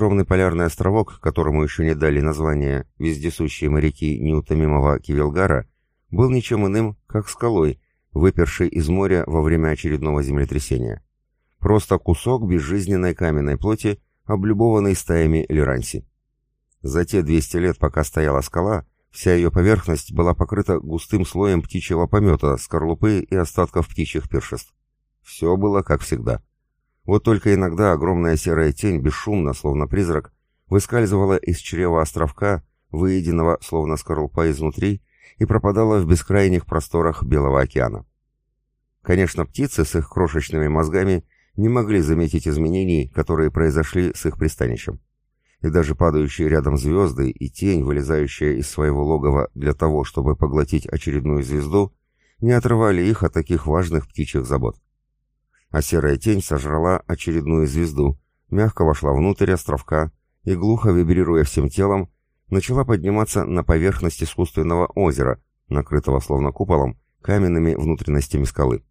Скромный полярный островок, которому еще не дали название вездесущие моряки неутомимого Кивелгара, был ничем иным, как скалой, выпершей из моря во время очередного землетрясения. Просто кусок безжизненной каменной плоти, облюбованный стаями лиранси. За те 200 лет, пока стояла скала, вся ее поверхность была покрыта густым слоем птичьего помета, скорлупы и остатков птичьих пиршеств. Все было как всегда. Вот только иногда огромная серая тень, бесшумно, словно призрак, выскальзывала из чрева островка, выеденного, словно скорлупа изнутри, и пропадала в бескрайних просторах Белого океана. Конечно, птицы с их крошечными мозгами не могли заметить изменений, которые произошли с их пристанищем. И даже падающие рядом звезды и тень, вылезающая из своего логова для того, чтобы поглотить очередную звезду, не отрывали их от таких важных птичьих забот а серая тень сожрала очередную звезду, мягко вошла внутрь островка и, глухо вибрируя всем телом, начала подниматься на поверхность искусственного озера, накрытого словно куполом, каменными внутренностями скалы.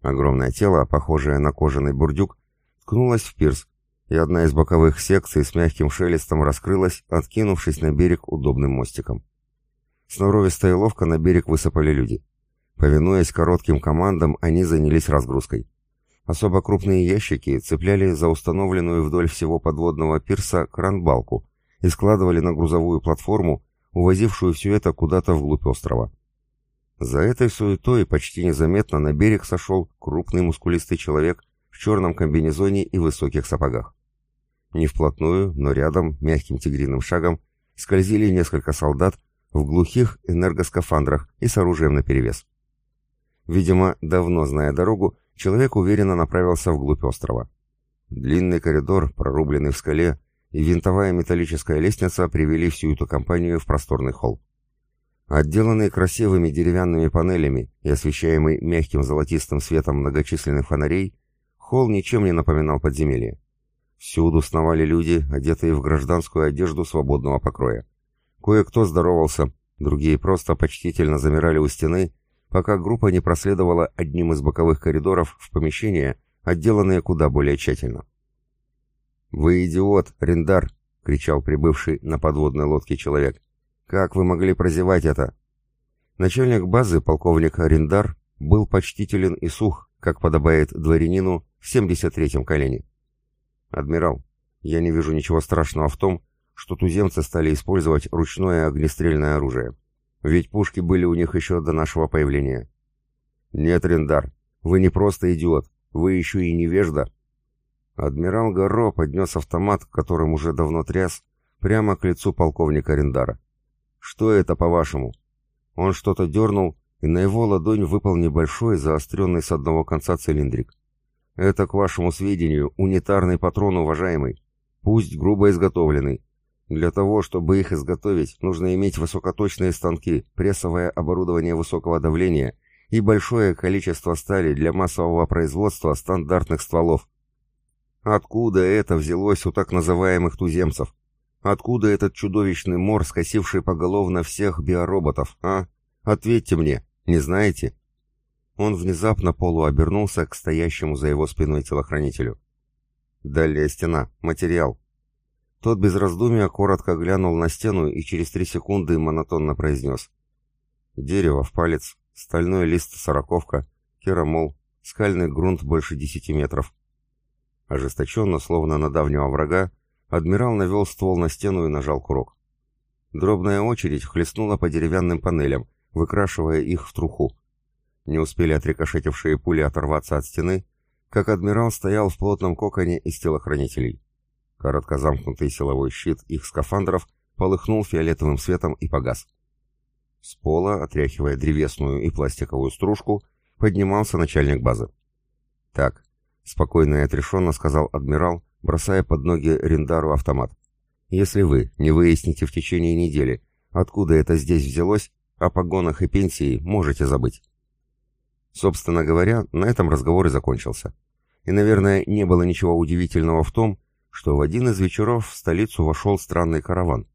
Огромное тело, похожее на кожаный бурдюк, ткнулось в пирс, и одна из боковых секций с мягким шелестом раскрылась, откинувшись на берег удобным мостиком. Сноровисто и ловко на берег высыпали люди. Повинуясь коротким командам, они занялись разгрузкой. Особо крупные ящики цепляли за установленную вдоль всего подводного пирса кран-балку и складывали на грузовую платформу, увозившую все это куда-то вглубь острова. За этой суетой почти незаметно на берег сошел крупный мускулистый человек в черном комбинезоне и высоких сапогах. Не вплотную, но рядом, мягким тигриным шагом, скользили несколько солдат в глухих энергоскафандрах и с оружием наперевес. Видимо, давно зная дорогу, человек уверенно направился вглубь острова. Длинный коридор, прорубленный в скале, и винтовая металлическая лестница привели всю эту компанию в просторный холл. Отделанный красивыми деревянными панелями и освещаемый мягким золотистым светом многочисленных фонарей, холл ничем не напоминал подземелье. Всюду сновали люди, одетые в гражданскую одежду свободного покроя. Кое-кто здоровался, другие просто почтительно замирали у стены пока группа не проследовала одним из боковых коридоров в помещение, отделанное куда более тщательно. «Вы идиот, Рендар!» — кричал прибывший на подводной лодке человек. «Как вы могли прозевать это?» Начальник базы, полковник Рендар, был почтителен и сух, как подобает дворянину в 73-м колене. «Адмирал, я не вижу ничего страшного в том, что туземцы стали использовать ручное огнестрельное оружие. Ведь пушки были у них еще до нашего появления. Нет, Рендар, вы не просто идиот, вы еще и невежда. Адмирал Гаро поднес автомат, которым уже давно тряс, прямо к лицу полковника Рендара. Что это, по-вашему? Он что-то дернул, и на его ладонь выпал небольшой, заостренный с одного конца цилиндрик. Это, к вашему сведению, унитарный патрон, уважаемый. Пусть грубо изготовленный, для того, чтобы их изготовить, нужно иметь высокоточные станки, прессовое оборудование высокого давления и большое количество стали для массового производства стандартных стволов. Откуда это взялось у так называемых туземцев? Откуда этот чудовищный мор, скосивший поголовно всех биороботов, а? Ответьте мне, не знаете? Он внезапно полуобернулся к стоящему за его спиной телохранителю. Дальняя стена, материал, тот без раздумия коротко глянул на стену и через три секунды монотонно произнес. Дерево в палец, стальной лист сороковка, керамол, скальный грунт больше десяти метров. Ожесточенно, словно на давнего врага, адмирал навел ствол на стену и нажал курок. Дробная очередь хлестнула по деревянным панелям, выкрашивая их в труху. Не успели отрикошетившие пули оторваться от стены, как адмирал стоял в плотном коконе из телохранителей. Коротко замкнутый силовой щит их скафандров полыхнул фиолетовым светом и погас. С пола, отряхивая древесную и пластиковую стружку, поднимался начальник базы. «Так», — спокойно и отрешенно сказал адмирал, бросая под ноги Рендару автомат. «Если вы не выясните в течение недели, откуда это здесь взялось, о погонах и пенсии можете забыть». Собственно говоря, на этом разговор и закончился. И, наверное, не было ничего удивительного в том, что в один из вечеров в столицу вошел странный караван.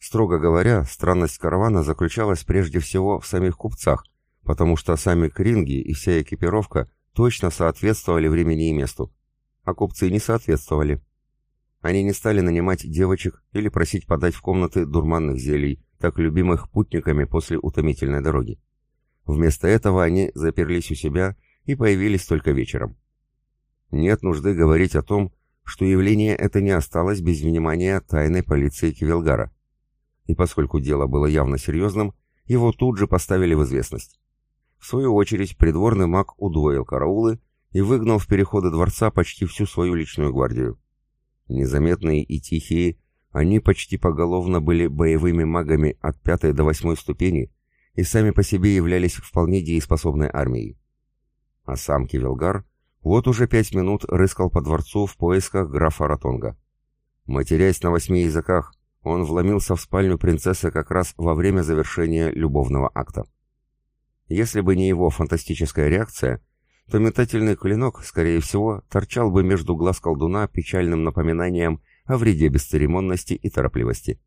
Строго говоря, странность каравана заключалась прежде всего в самих купцах, потому что сами кринги и вся экипировка точно соответствовали времени и месту, а купцы не соответствовали. Они не стали нанимать девочек или просить подать в комнаты дурманных зелий, так любимых путниками после утомительной дороги. Вместо этого они заперлись у себя и появились только вечером. Нет нужды говорить о том, что явление это не осталось без внимания тайной полиции Кивелгара. И поскольку дело было явно серьезным, его тут же поставили в известность. В свою очередь придворный маг удвоил караулы и выгнал в переходы дворца почти всю свою личную гвардию. Незаметные и тихие, они почти поголовно были боевыми магами от пятой до восьмой ступени и сами по себе являлись вполне дееспособной армией. А сам Кивелгар вот уже пять минут рыскал по дворцу в поисках графа Ратонга. Матерясь на восьми языках, он вломился в спальню принцессы как раз во время завершения любовного акта. Если бы не его фантастическая реакция, то метательный клинок, скорее всего, торчал бы между глаз колдуна печальным напоминанием о вреде бесцеремонности и торопливости.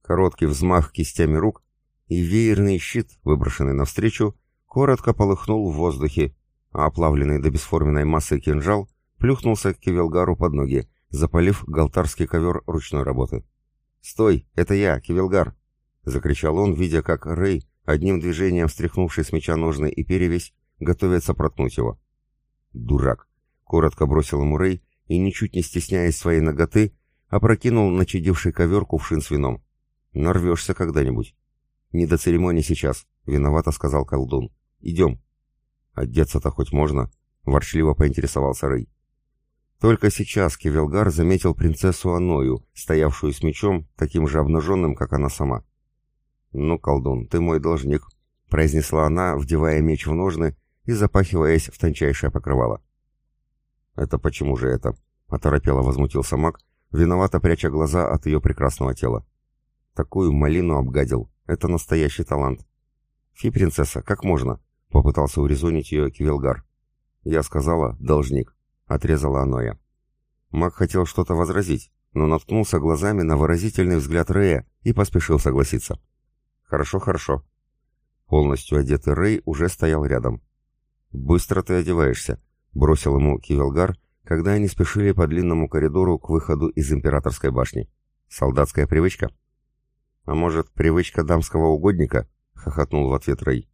Короткий взмах кистями рук, и веерный щит, выброшенный навстречу, коротко полыхнул в воздухе, а оплавленный до бесформенной массы кинжал плюхнулся к Кивелгару под ноги, запалив галтарский ковер ручной работы. «Стой! Это я, Кивелгар!» — закричал он, видя, как Рэй, одним движением встряхнувший с меча ножны и перевесь, готовится проткнуть его. «Дурак!» — коротко бросил ему Рэй и, ничуть не стесняясь своей ноготы, опрокинул начадивший ковер кувшин с вином. «Нарвешься когда-нибудь». «Не до церемонии сейчас», — виновато сказал колдун. «Идем». «Одеться-то хоть можно?» — ворчливо поинтересовался Рэй. Только сейчас Кевелгар заметил принцессу Аною, стоявшую с мечом, таким же обнаженным, как она сама. «Ну, колдун, ты мой должник», — произнесла она, вдевая меч в ножны и запахиваясь в тончайшее покрывало. «Это почему же это?» — оторопело возмутился маг, виновато пряча глаза от ее прекрасного тела. «Такую малину обгадил. Это настоящий талант». «Фи, принцесса, как можно?» — попытался урезонить ее Кивелгар. «Я сказала, должник», — отрезала Аноя. Маг хотел что-то возразить, но наткнулся глазами на выразительный взгляд Рэя и поспешил согласиться. «Хорошо, хорошо». Полностью одетый Рэй уже стоял рядом. «Быстро ты одеваешься», — бросил ему Кивелгар, когда они спешили по длинному коридору к выходу из императорской башни. «Солдатская привычка?» «А может, привычка дамского угодника?» — хохотнул в ответ Рэй.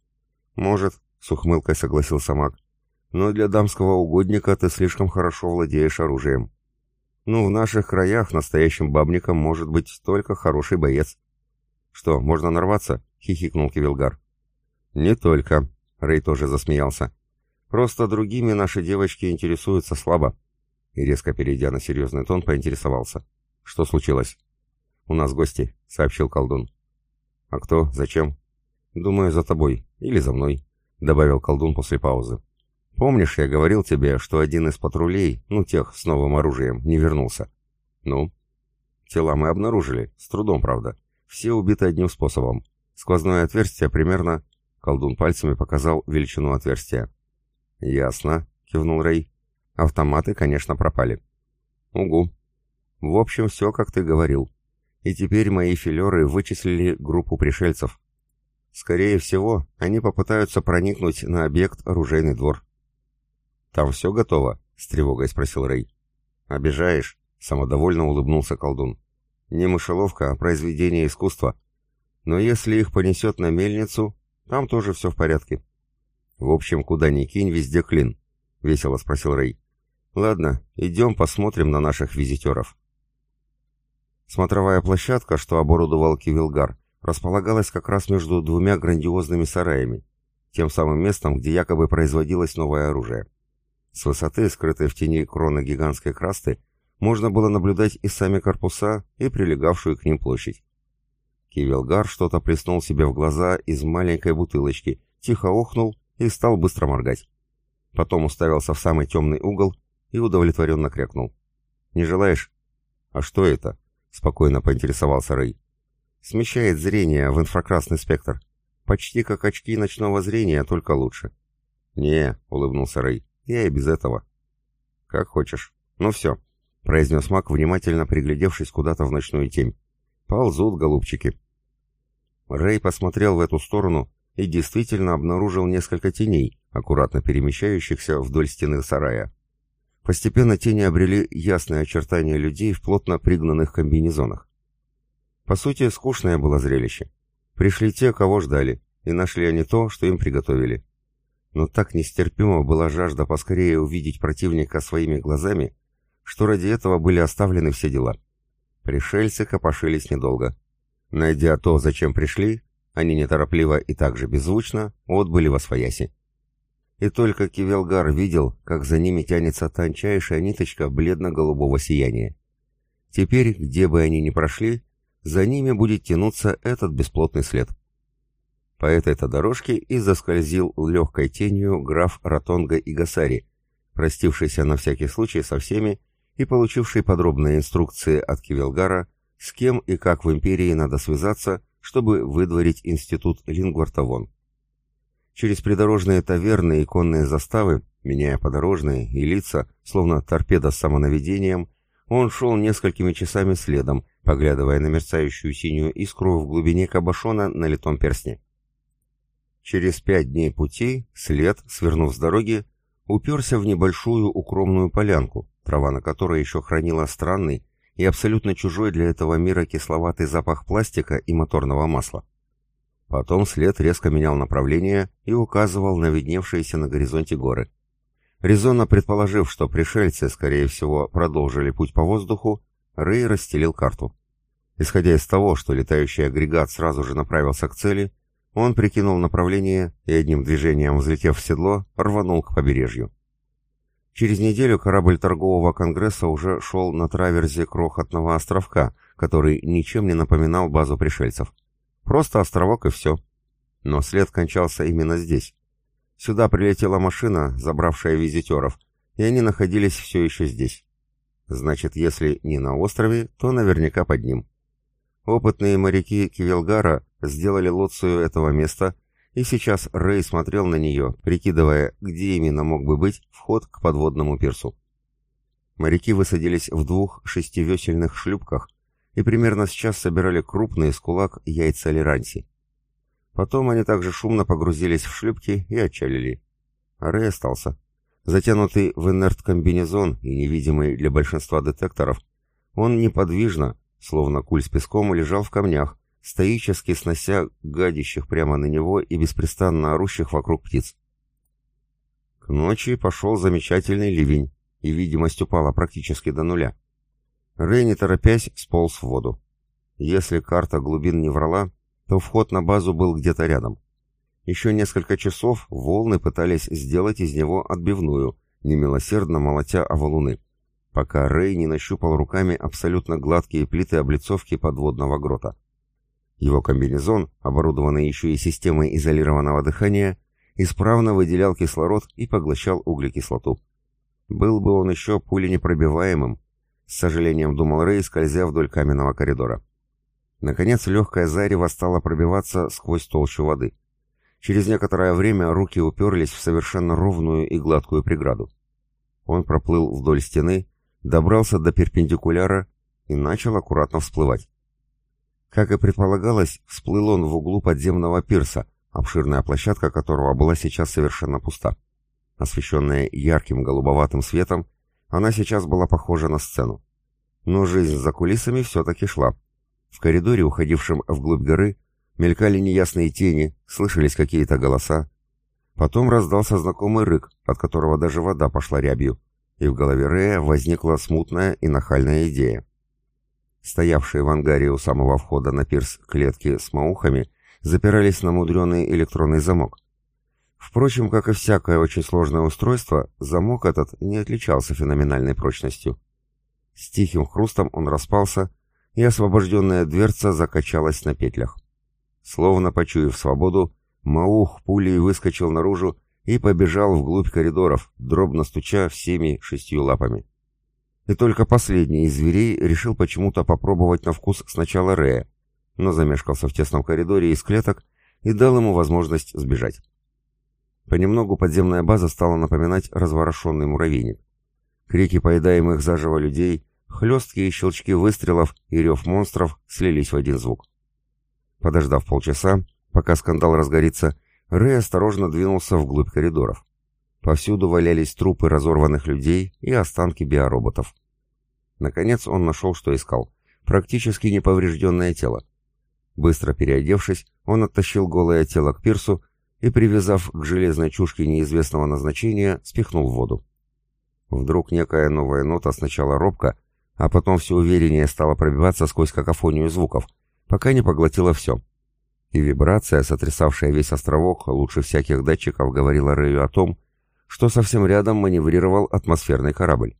«Может», — с ухмылкой согласился маг. «Но для дамского угодника ты слишком хорошо владеешь оружием. Ну, в наших краях настоящим бабником может быть только хороший боец». «Что, можно нарваться?» — хихикнул Кивилгар. «Не только», — Рэй тоже засмеялся. Просто другими наши девочки интересуются слабо. И резко перейдя на серьезный тон, поинтересовался. Что случилось? У нас гости, сообщил колдун. А кто? Зачем? Думаю, за тобой. Или за мной, добавил колдун после паузы. Помнишь, я говорил тебе, что один из патрулей, ну тех с новым оружием, не вернулся? Ну? Тела мы обнаружили, с трудом, правда. Все убиты одним способом. Сквозное отверстие примерно... Колдун пальцами показал величину отверстия. «Ясно», — кивнул Рэй. «Автоматы, конечно, пропали». «Угу. В общем, все, как ты говорил. И теперь мои филеры вычислили группу пришельцев. Скорее всего, они попытаются проникнуть на объект оружейный двор». «Там все готово?» — с тревогой спросил Рэй. «Обижаешь?» — самодовольно улыбнулся колдун. «Не мышеловка, а произведение искусства. Но если их понесет на мельницу, там тоже все в порядке». «В общем, куда ни кинь, везде клин», — весело спросил Рэй. «Ладно, идем посмотрим на наших визитеров». Смотровая площадка, что оборудовал Кивилгар, располагалась как раз между двумя грандиозными сараями, тем самым местом, где якобы производилось новое оружие. С высоты, скрытой в тени кроны гигантской красты, можно было наблюдать и сами корпуса, и прилегавшую к ним площадь. Кивилгар что-то плеснул себе в глаза из маленькой бутылочки, тихо охнул и стал быстро моргать. Потом уставился в самый темный угол и удовлетворенно крякнул. «Не желаешь?» «А что это?» — спокойно поинтересовался Рэй. «Смещает зрение в инфракрасный спектр. Почти как очки ночного зрения, только лучше». «Не», — улыбнулся Рэй, — «я и без этого». «Как хочешь. Ну все», — произнес маг, внимательно приглядевшись куда-то в ночную тень. «Ползут, голубчики». Рэй посмотрел в эту сторону и действительно обнаружил несколько теней, аккуратно перемещающихся вдоль стены сарая. Постепенно тени обрели ясные очертания людей в плотно пригнанных комбинезонах. По сути, скучное было зрелище. Пришли те, кого ждали, и нашли они то, что им приготовили. Но так нестерпима была жажда поскорее увидеть противника своими глазами, что ради этого были оставлены все дела. Пришельцы копошились недолго. Найдя то, зачем пришли, они неторопливо и также беззвучно отбыли во свояси. И только Кивелгар видел, как за ними тянется тончайшая ниточка бледно-голубого сияния. Теперь, где бы они ни прошли, за ними будет тянуться этот бесплотный след. По этой-то дорожке и заскользил легкой тенью граф Ратонга и Гасари, простившийся на всякий случай со всеми и получивший подробные инструкции от Кивелгара, с кем и как в империи надо связаться, чтобы выдворить институт Лингварта вон. Через придорожные таверны и конные заставы, меняя подорожные и лица, словно торпеда с самонаведением, он шел несколькими часами следом, поглядывая на мерцающую синюю искру в глубине кабошона на литом перстне. Через пять дней пути след, свернув с дороги, уперся в небольшую укромную полянку, трава на которой еще хранила странный и абсолютно чужой для этого мира кисловатый запах пластика и моторного масла. Потом след резко менял направление и указывал на видневшиеся на горизонте горы. Резонно предположив, что пришельцы, скорее всего, продолжили путь по воздуху, Рэй расстелил карту. Исходя из того, что летающий агрегат сразу же направился к цели, он прикинул направление и одним движением, взлетев в седло, рванул к побережью. Через неделю корабль торгового конгресса уже шел на траверзе крохотного островка, который ничем не напоминал базу пришельцев. Просто островок и все. Но след кончался именно здесь. Сюда прилетела машина, забравшая визитеров, и они находились все еще здесь. Значит, если не на острове, то наверняка под ним. Опытные моряки Кивелгара сделали лоцию этого места, и сейчас Рэй смотрел на нее, прикидывая, где именно мог бы быть вход к подводному пирсу. Моряки высадились в двух шестивесельных шлюпках и примерно сейчас собирали крупные с кулак яйца лиранси. Потом они также шумно погрузились в шлюпки и отчалили. А Рэй остался. Затянутый в инерт-комбинезон и невидимый для большинства детекторов, он неподвижно, словно куль с песком, лежал в камнях, стоически снося гадящих прямо на него и беспрестанно орущих вокруг птиц. К ночи пошел замечательный ливень, и видимость упала практически до нуля. Рэй, торопясь, сполз в воду. Если карта глубин не врала, то вход на базу был где-то рядом. Еще несколько часов волны пытались сделать из него отбивную, немилосердно молотя о валуны, пока Рэй не нащупал руками абсолютно гладкие плиты облицовки подводного грота. Его комбинезон, оборудованный еще и системой изолированного дыхания, исправно выделял кислород и поглощал углекислоту. Был бы он еще пуленепробиваемым, с сожалением думал Рэй, скользя вдоль каменного коридора. Наконец легкое зарево стало пробиваться сквозь толщу воды. Через некоторое время руки уперлись в совершенно ровную и гладкую преграду. Он проплыл вдоль стены, добрался до перпендикуляра и начал аккуратно всплывать. Как и предполагалось, всплыл он в углу подземного пирса, обширная площадка которого была сейчас совершенно пуста. Освещенная ярким голубоватым светом, она сейчас была похожа на сцену. Но жизнь за кулисами все-таки шла. В коридоре, уходившем вглубь горы, мелькали неясные тени, слышались какие-то голоса. Потом раздался знакомый рык, от которого даже вода пошла рябью, и в голове Рея возникла смутная и нахальная идея. Стоявшие в ангаре у самого входа на пирс клетки с маухами запирались на мудреный электронный замок. Впрочем, как и всякое очень сложное устройство, замок этот не отличался феноменальной прочностью. С тихим хрустом он распался, и освобожденная дверца закачалась на петлях. Словно почуяв свободу, Маух пулей выскочил наружу и побежал вглубь коридоров, дробно стуча всеми шестью лапами. И только последний из зверей решил почему-то попробовать на вкус сначала Рея, но замешкался в тесном коридоре из клеток и дал ему возможность сбежать. Понемногу подземная база стала напоминать разворошенный муравейник. Крики поедаемых заживо людей Хлесткие щелчки выстрелов и рев монстров слились в один звук. Подождав полчаса, пока скандал разгорится, Рэй осторожно двинулся вглубь коридоров. Повсюду валялись трупы разорванных людей и останки биороботов. Наконец он нашел, что искал. Практически неповрежденное тело. Быстро переодевшись, он оттащил голое тело к пирсу и, привязав к железной чушке неизвестного назначения, спихнул в воду. Вдруг некая новая нота сначала робко, а потом все увереннее стала пробиваться сквозь какофонию звуков, пока не поглотила все. И вибрация, сотрясавшая весь островок лучше всяких датчиков, говорила Рэю о том, что совсем рядом маневрировал атмосферный корабль.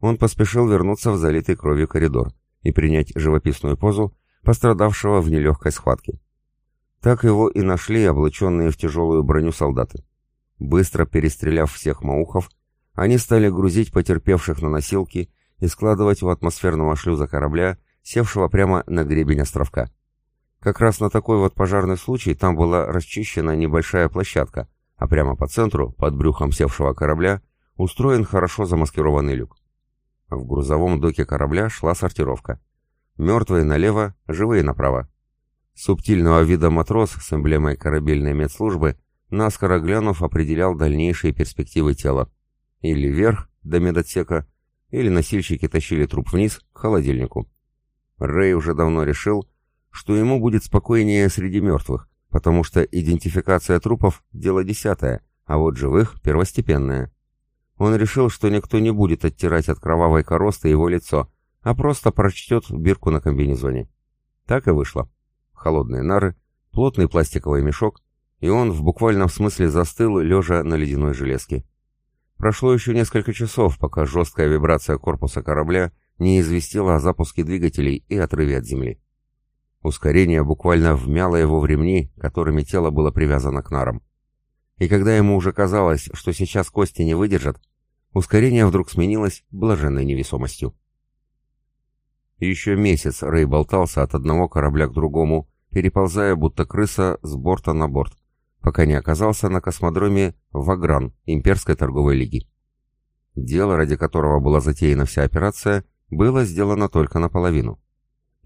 Он поспешил вернуться в залитый кровью коридор и принять живописную позу пострадавшего в нелегкой схватке. Так его и нашли облаченные в тяжелую броню солдаты. Быстро перестреляв всех маухов, они стали грузить потерпевших на носилки и складывать у атмосферного шлюза корабля, севшего прямо на гребень островка. Как раз на такой вот пожарный случай там была расчищена небольшая площадка, а прямо по центру, под брюхом севшего корабля, устроен хорошо замаскированный люк. В грузовом доке корабля шла сортировка. Мертвые налево, живые направо. Субтильного вида матрос с эмблемой корабельной медслужбы, наскоро глянув, определял дальнейшие перспективы тела. Или вверх, до медотсека, или носильщики тащили труп вниз, к холодильнику. Рэй уже давно решил, что ему будет спокойнее среди мертвых, потому что идентификация трупов – дело десятое, а вот живых – первостепенное. Он решил, что никто не будет оттирать от кровавой коросты его лицо, а просто прочтет бирку на комбинезоне. Так и вышло холодные нары, плотный пластиковый мешок, и он в буквальном смысле застыл, лежа на ледяной железке. Прошло еще несколько часов, пока жесткая вибрация корпуса корабля не известила о запуске двигателей и отрыве от земли. Ускорение буквально вмяло его в ремни, которыми тело было привязано к нарам. И когда ему уже казалось, что сейчас кости не выдержат, ускорение вдруг сменилось блаженной невесомостью. Еще месяц Рэй болтался от одного корабля к другому, переползая будто крыса с борта на борт, пока не оказался на космодроме Вагран Имперской торговой лиги. Дело, ради которого была затеяна вся операция, было сделано только наполовину.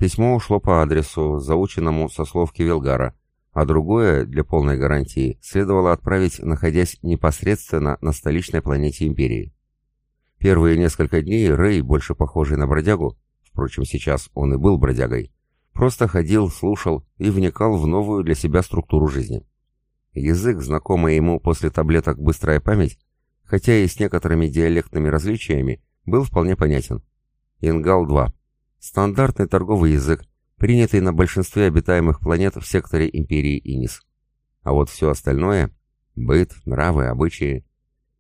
Письмо ушло по адресу, заученному со слов Кивилгара, а другое, для полной гарантии, следовало отправить, находясь непосредственно на столичной планете Империи. Первые несколько дней Рэй, больше похожий на бродягу, впрочем, сейчас он и был бродягой, просто ходил, слушал и вникал в новую для себя структуру жизни. Язык, знакомый ему после таблеток «Быстрая память», хотя и с некоторыми диалектными различиями, был вполне понятен. Ингал-2. Стандартный торговый язык, принятый на большинстве обитаемых планет в секторе Империи Инис. А вот все остальное – быт, нравы, обычаи.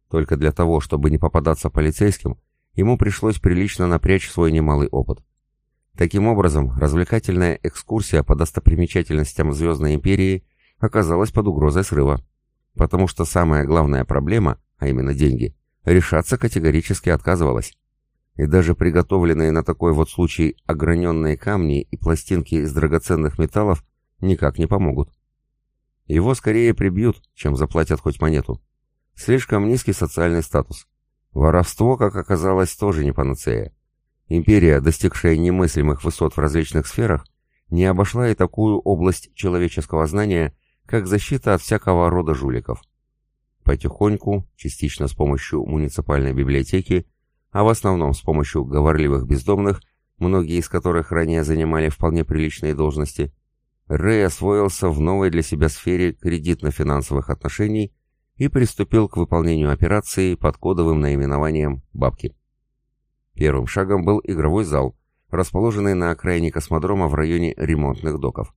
Только для того, чтобы не попадаться полицейским, ему пришлось прилично напрячь свой немалый опыт. Таким образом, развлекательная экскурсия по достопримечательностям Звездной Империи оказалась под угрозой срыва, потому что самая главная проблема, а именно деньги, решаться категорически отказывалась. И даже приготовленные на такой вот случай ограненные камни и пластинки из драгоценных металлов никак не помогут. Его скорее прибьют, чем заплатят хоть монету. Слишком низкий социальный статус. Воровство, как оказалось, тоже не панацея. Империя, достигшая немыслимых высот в различных сферах, не обошла и такую область человеческого знания, как защита от всякого рода жуликов. Потихоньку, частично с помощью муниципальной библиотеки, а в основном с помощью говорливых бездомных, многие из которых ранее занимали вполне приличные должности, Рэй освоился в новой для себя сфере кредитно-финансовых отношений и приступил к выполнению операции под кодовым наименованием «Бабки». Первым шагом был игровой зал, расположенный на окраине космодрома в районе ремонтных доков.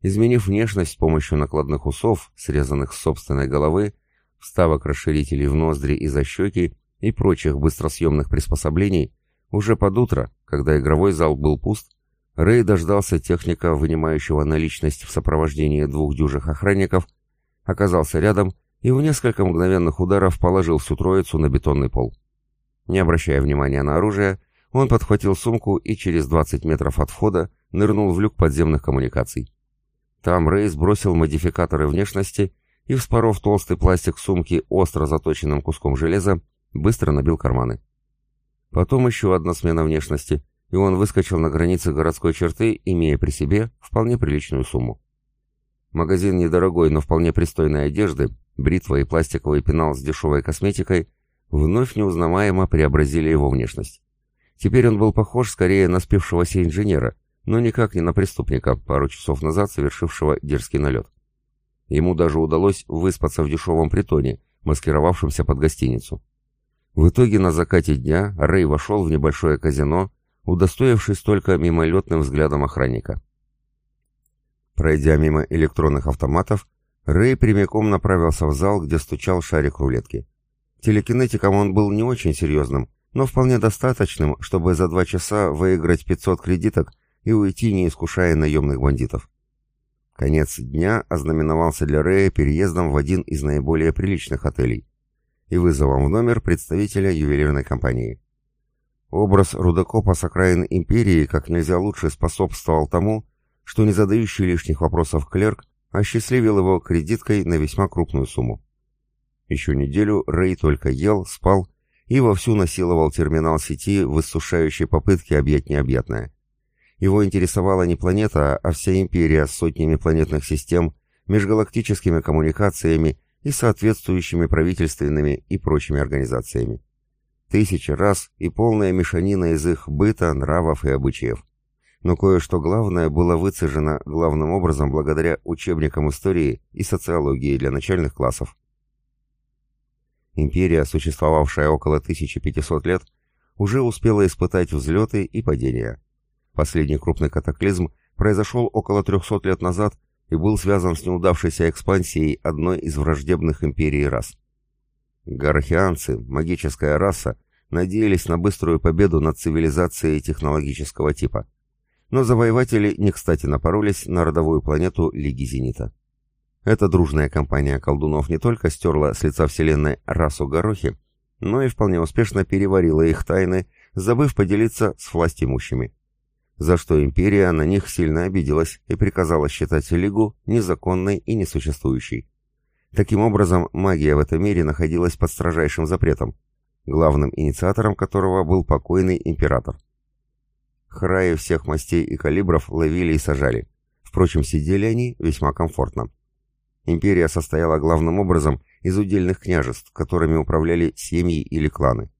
Изменив внешность с помощью накладных усов, срезанных с собственной головы, вставок расширителей в ноздри и за щеки и прочих быстросъемных приспособлений, уже под утро, когда игровой зал был пуст, Рэй дождался техника, вынимающего наличность в сопровождении двух дюжих охранников, оказался рядом и в несколько мгновенных ударов положил всю троицу на бетонный пол. Не обращая внимания на оружие, он подхватил сумку и через 20 метров от входа нырнул в люк подземных коммуникаций. Там Рейс бросил модификаторы внешности и, вспоров толстый пластик сумки остро заточенным куском железа, быстро набил карманы. Потом еще одна смена внешности, и он выскочил на границе городской черты, имея при себе вполне приличную сумму. Магазин недорогой, но вполне пристойной одежды бритва и пластиковый пенал с дешевой косметикой вновь неузнаваемо преобразили его внешность. Теперь он был похож скорее на спившегося инженера, но никак не на преступника, пару часов назад совершившего дерзкий налет. Ему даже удалось выспаться в дешевом притоне, маскировавшемся под гостиницу. В итоге на закате дня Рэй вошел в небольшое казино, удостоившись только мимолетным взглядом охранника. Пройдя мимо электронных автоматов, Рэй прямиком направился в зал, где стучал шарик рулетки. Телекинетиком он был не очень серьезным, но вполне достаточным, чтобы за два часа выиграть 500 кредиток и уйти, не искушая наемных бандитов. Конец дня ознаменовался для Рэя переездом в один из наиболее приличных отелей и вызовом в номер представителя ювелирной компании. Образ рудокопа с окраин империи как нельзя лучше способствовал тому, что не задающий лишних вопросов клерк осчастливил его кредиткой на весьма крупную сумму. Еще неделю Рэй только ел, спал и вовсю насиловал терминал сети в иссушающей попытке объять необъятное. Его интересовала не планета, а вся империя с сотнями планетных систем, межгалактическими коммуникациями и соответствующими правительственными и прочими организациями. Тысячи раз и полная мешанина из их быта, нравов и обычаев. Но кое-что главное было выцежено главным образом благодаря учебникам истории и социологии для начальных классов. Империя, существовавшая около 1500 лет, уже успела испытать взлеты и падения. Последний крупный катаклизм произошел около 300 лет назад и был связан с неудавшейся экспансией одной из враждебных империй рас. Гарахианцы, магическая раса, надеялись на быструю победу над цивилизацией технологического типа. Но завоеватели не кстати напоролись на родовую планету Лиги Зенита. Эта дружная компания колдунов не только стерла с лица Вселенной расу Горохи, но и вполне успешно переварила их тайны, забыв поделиться с властимущими. За что империя на них сильно обиделась и приказала считать Лигу незаконной и несуществующей. Таким образом, магия в этом мире находилась под строжайшим запретом, главным инициатором которого был покойный император. Храи всех мастей и калибров ловили и сажали. Впрочем, сидели они весьма комфортно. Империя состояла главным образом из удельных княжеств, которыми управляли семьи или кланы.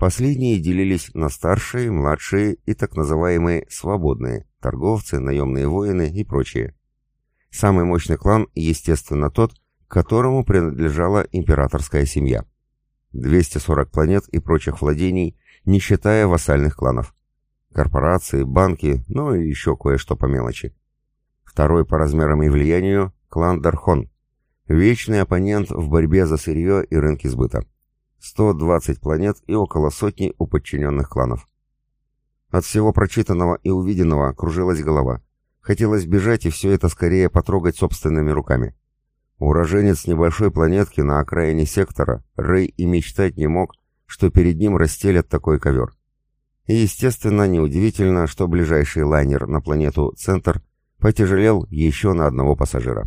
Последние делились на старшие, младшие и так называемые «свободные» – торговцы, наемные воины и прочие. Самый мощный клан, естественно, тот, которому принадлежала императорская семья. 240 планет и прочих владений, не считая вассальных кланов. Корпорации, банки, ну и еще кое-что по мелочи. Второй по размерам и влиянию Клан Дархон. Вечный оппонент в борьбе за сырье и рынки сбыта. 120 планет и около сотни у подчиненных кланов. От всего прочитанного и увиденного кружилась голова. Хотелось бежать и все это скорее потрогать собственными руками. Уроженец небольшой планетки на окраине сектора, Рэй и мечтать не мог, что перед ним расстелят такой ковер. И, естественно, неудивительно, что ближайший лайнер на планету «Центр» потяжелел еще на одного пассажира.